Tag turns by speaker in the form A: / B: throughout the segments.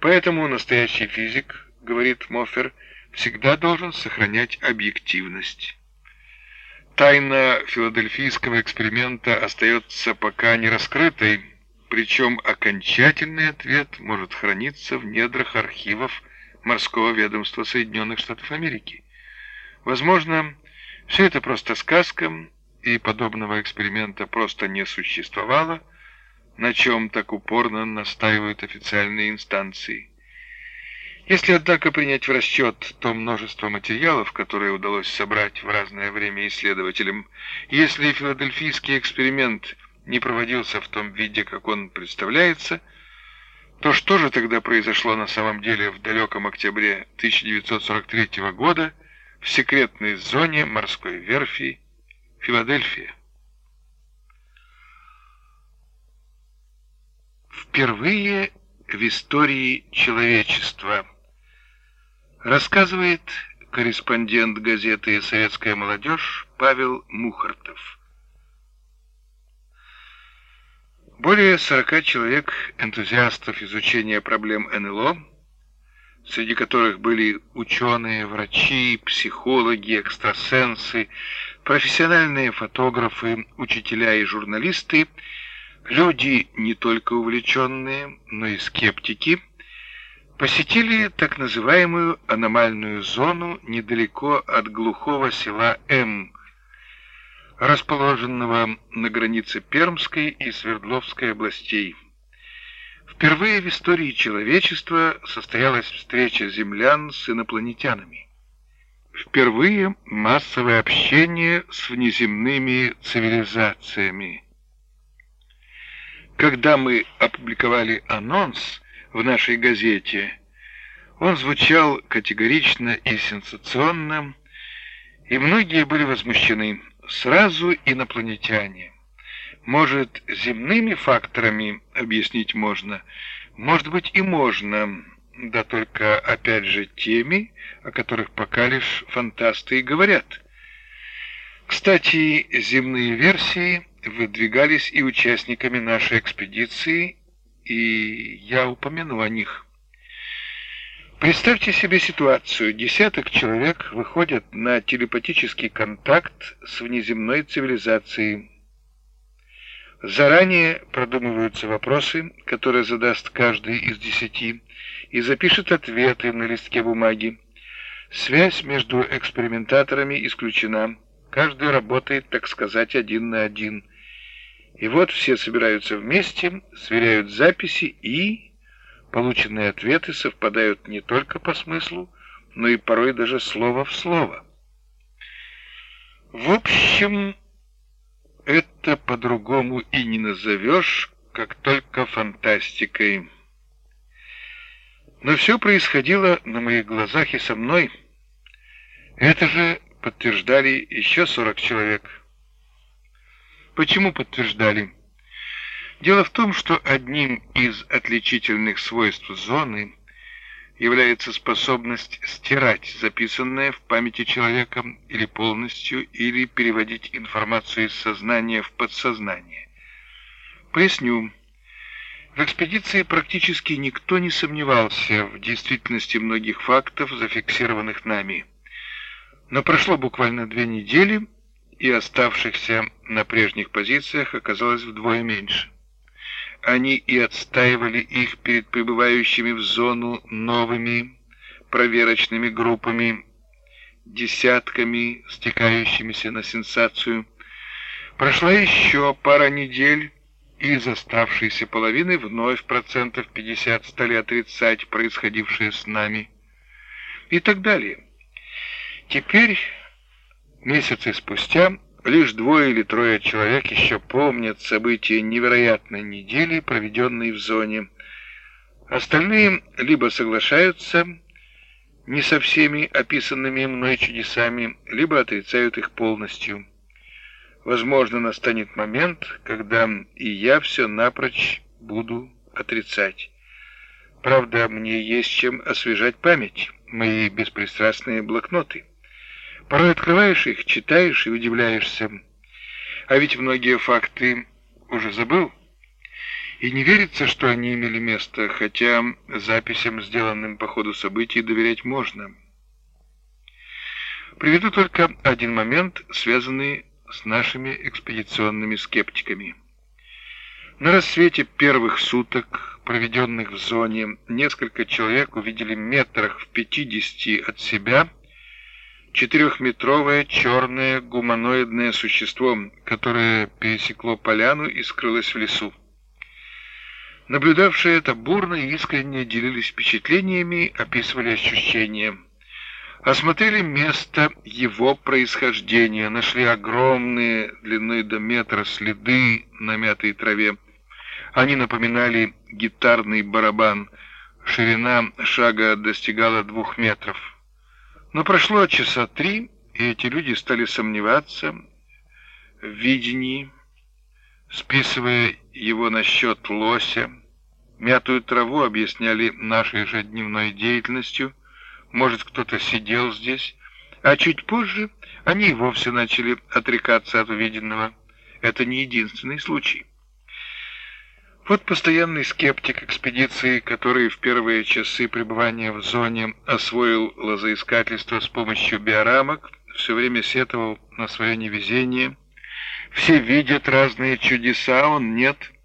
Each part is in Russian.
A: Поэтому настоящий физик, говорит Моффер, всегда должен сохранять объективность. Тайна филадельфийского эксперимента остается пока не раскрытой, причем окончательный ответ может храниться в недрах архивов морского ведомства Соединенных Штатов Америки. Возможно, все это просто сказка, и подобного эксперимента просто не существовало, на чем так упорно настаивают официальные инстанции. Если, однако, принять в расчет то множество материалов, которые удалось собрать в разное время исследователям, если филадельфийский эксперимент не проводился в том виде, как он представляется, то что же тогда произошло на самом деле в далеком октябре 1943 года в секретной зоне морской верфи Филадельфия? Впервые в истории человечества – Рассказывает корреспондент газеты «Советская молодежь» Павел Мухартов. Более 40 человек, энтузиастов изучения проблем НЛО, среди которых были ученые, врачи, психологи, экстрасенсы, профессиональные фотографы, учителя и журналисты, люди не только увлеченные, но и скептики – посетили так называемую аномальную зону недалеко от глухого села М, расположенного на границе Пермской и Свердловской областей. Впервые в истории человечества состоялась встреча землян с инопланетянами. Впервые массовое общение с внеземными цивилизациями. Когда мы опубликовали анонс, в нашей газете. Он звучал категорично и сенсационно, и многие были возмущены. Сразу инопланетяне. Может, земными факторами объяснить можно? Может быть и можно, да только, опять же, теми, о которых пока лишь фантасты и говорят. Кстати, земные версии выдвигались и участниками нашей экспедиции, и я упомяну о них. Представьте себе ситуацию. Десяток человек выходят на телепатический контакт с внеземной цивилизацией. Заранее продумываются вопросы, которые задаст каждый из десяти, и запишет ответы на листке бумаги. Связь между экспериментаторами исключена. Каждый работает, так сказать, один на один – и вот все собираются вместе, сверяют записи и... Полученные ответы совпадают не только по смыслу, но и порой даже слово в слово. В общем, это по-другому и не назовешь, как только фантастикой. Но все происходило на моих глазах и со мной. Это же подтверждали еще 40 человек. Почему подтверждали? Дело в том, что одним из отличительных свойств зоны является способность стирать записанное в памяти человека или полностью, или переводить информацию из сознания в подсознание. Поясню. В экспедиции практически никто не сомневался в действительности многих фактов, зафиксированных нами. Но прошло буквально две недели, и оставшихся на прежних позициях оказалось вдвое меньше. Они и отстаивали их перед прибывающими в зону новыми проверочными группами, десятками, стекающимися на сенсацию. Прошла еще пара недель, и из оставшейся половины вновь процентов 50 стали отрицать происходившее с нами. И так далее. Теперь Месяцы спустя лишь двое или трое человек еще помнят события невероятной недели, проведенной в зоне. Остальные либо соглашаются не со всеми описанными мной чудесами, либо отрицают их полностью. Возможно, настанет момент, когда и я все напрочь буду отрицать. Правда, мне есть чем освежать память, мои беспристрастные блокноты. Порой открываешь их, читаешь и удивляешься. А ведь многие факты уже забыл. И не верится, что они имели место, хотя записям, сделанным по ходу событий, доверять можно. Приведу только один момент, связанный с нашими экспедиционными скептиками. На рассвете первых суток, проведенных в зоне, несколько человек увидели метрах в пятидесяти от себя четырехметровое черное гуманоидное существо, которое пересекло поляну и скрылось в лесу. Наблюдавшие это бурно и искренне делились впечатлениями, описывали ощущения. Осмотрели место его происхождения, нашли огромные длиной до метра следы на мятой траве. Они напоминали гитарный барабан. Ширина шага достигала двух метров. Но прошло часа три, и эти люди стали сомневаться в видении, списывая его на счет лося. Мятую траву объясняли нашей же дневной деятельностью. Может, кто-то сидел здесь. А чуть позже они вовсе начали отрекаться от увиденного. Это не единственный случай. Вот постоянный скептик экспедиции, который в первые часы пребывания в зоне освоил лозоискательство с помощью биорамок, все время сетовал на свое невезение. Все видят разные чудеса, он нет –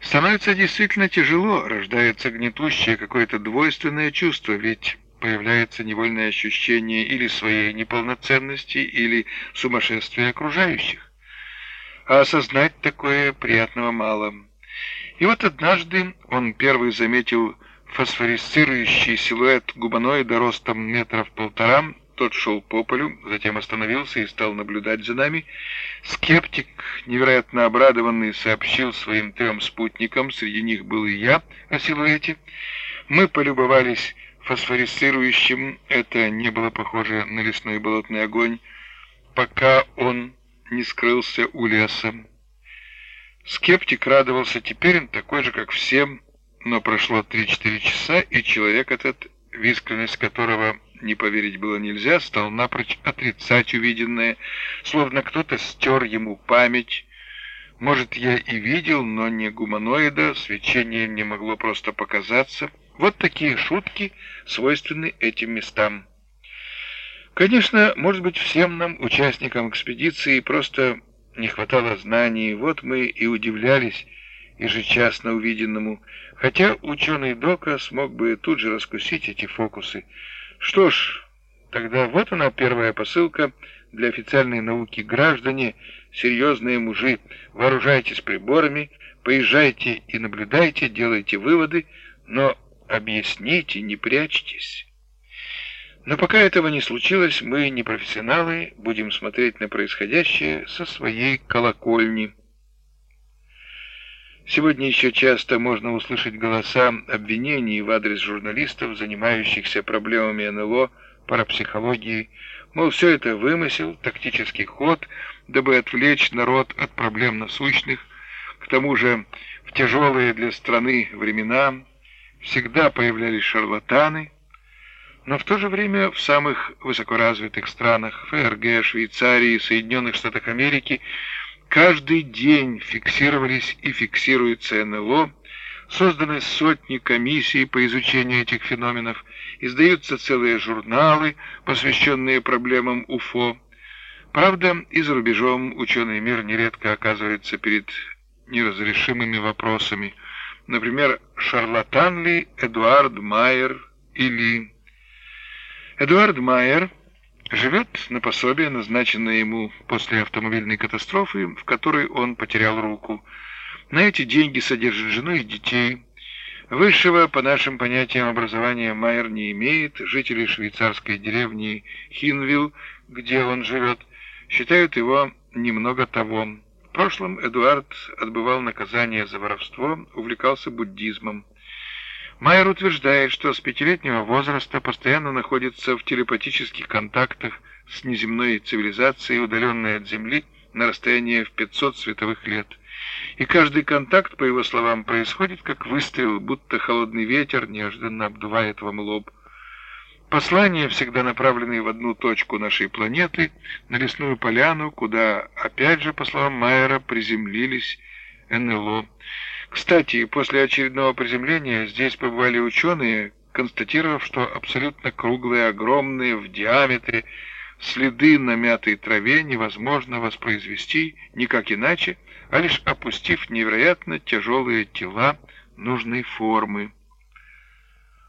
A: Становится действительно тяжело, рождается гнетущее какое-то двойственное чувство, ведь появляется невольное ощущение или своей неполноценности, или сумасшествия окружающих. А осознать такое приятного мало. И вот однажды он первый заметил фосфорисцирующий силуэт губаноида ростом метров полтора, тот шел по полю, затем остановился и стал наблюдать за нами. Скептик, невероятно обрадованный, сообщил своим трем спутникам, среди них был и я, о силуэте. Мы полюбовались фосфорисцирующим, это не было похоже на лесной болотный огонь, пока он не скрылся у леса. Скептик радовался, теперь он такой же, как всем, но прошло 3-4 часа, и человек этот, в искренность которого не поверить было нельзя, стал напрочь отрицать увиденное, словно кто-то стер ему память. Может, я и видел, но не гуманоида, свечение не могло просто показаться. Вот такие шутки свойственны этим местам. Конечно, может быть, всем нам, участникам экспедиции, просто не хватало знаний, вот мы и удивлялись ежечасно увиденному, хотя ученый Дока смог бы тут же раскусить эти фокусы, что ж, тогда вот она первая посылка для официальной науки. Граждане, серьезные мужи, вооружайтесь приборами, поезжайте и наблюдайте, делайте выводы, но объясните, не прячьтесь. Но пока этого не случилось, мы, не профессионалы, будем смотреть на происходящее со своей колокольни. Сегодня еще часто можно услышать голоса обвинений в адрес журналистов, занимающихся проблемами НЛО, парапсихологии, мол, все это вымысел, тактический ход, дабы отвлечь народ от проблем насущных. К тому же в тяжелые для страны времена всегда появлялись шарлатаны, но в то же время в самых высокоразвитых странах ФРГ, Швейцарии, Соединенных Штатах Америки – Каждый день фиксировались и фиксируются НЛО, созданы сотни комиссий по изучению этих феноменов, издаются целые журналы, посвященные проблемам УФО. Правда, и за рубежом ученый мир нередко оказывается перед неразрешимыми вопросами. Например, шарлатан ли Эдуард Майер или... Эдуард Майер Живет на пособие, назначенное ему после автомобильной катастрофы, в которой он потерял руку. На эти деньги содержит жену и детей. Высшего, по нашим понятиям, образования Майер не имеет. Жители швейцарской деревни Хинвилл, где он живет, считают его немного того. В прошлом Эдуард отбывал наказание за воровство, увлекался буддизмом. Майер утверждает, что с пятилетнего возраста постоянно находится в телепатических контактах с неземной цивилизацией, удаленной от Земли на расстоянии в 500 световых лет. И каждый контакт, по его словам, происходит как выстрел, будто холодный ветер неожиданно обдувает вам лоб. Послания всегда направлены в одну точку нашей планеты, на лесную поляну, куда, опять же, по словам Майера, приземлились НЛО. Кстати, после очередного приземления здесь побывали ученые, констатировав, что абсолютно круглые, огромные в диаметре следы на мятой траве невозможно воспроизвести никак иначе, а лишь опустив невероятно тяжелые тела нужной формы.